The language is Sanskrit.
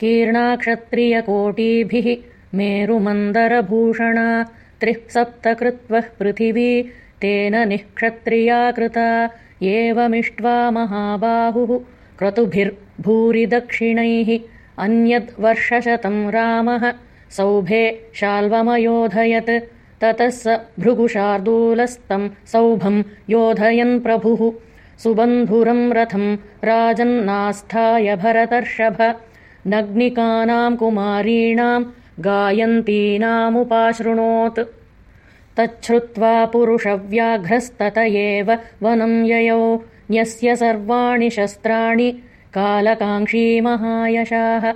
कीर्णाक्षत्रियकोटिभिः मेरुमन्दरभूषणा त्रिः सप्तकृत्वः पृथिवी तेन निःक्षत्रिया कृता एवमिष्ट्वा महाबाहुः क्रतुभिर्भूरि दक्षिणैः अन्यद्वर्षशतं रामः सौभे शाल्वमयोधयत् ततः स भृगुशार्दूलस्तं सौभं योधयन् प्रभुः सुबन्धुरं रथं राजन्नास्थाय भरतर्षभ नग्निकानां कुमारीणां गायन्तीनामुपाशृणोत्। तच्छ्रुत्वा पुरुषव्याघ्रस्तत एव वनं ययौ। न्यस्य सर्वाणि शस्त्राणि कालकाङ्क्षी महायशाः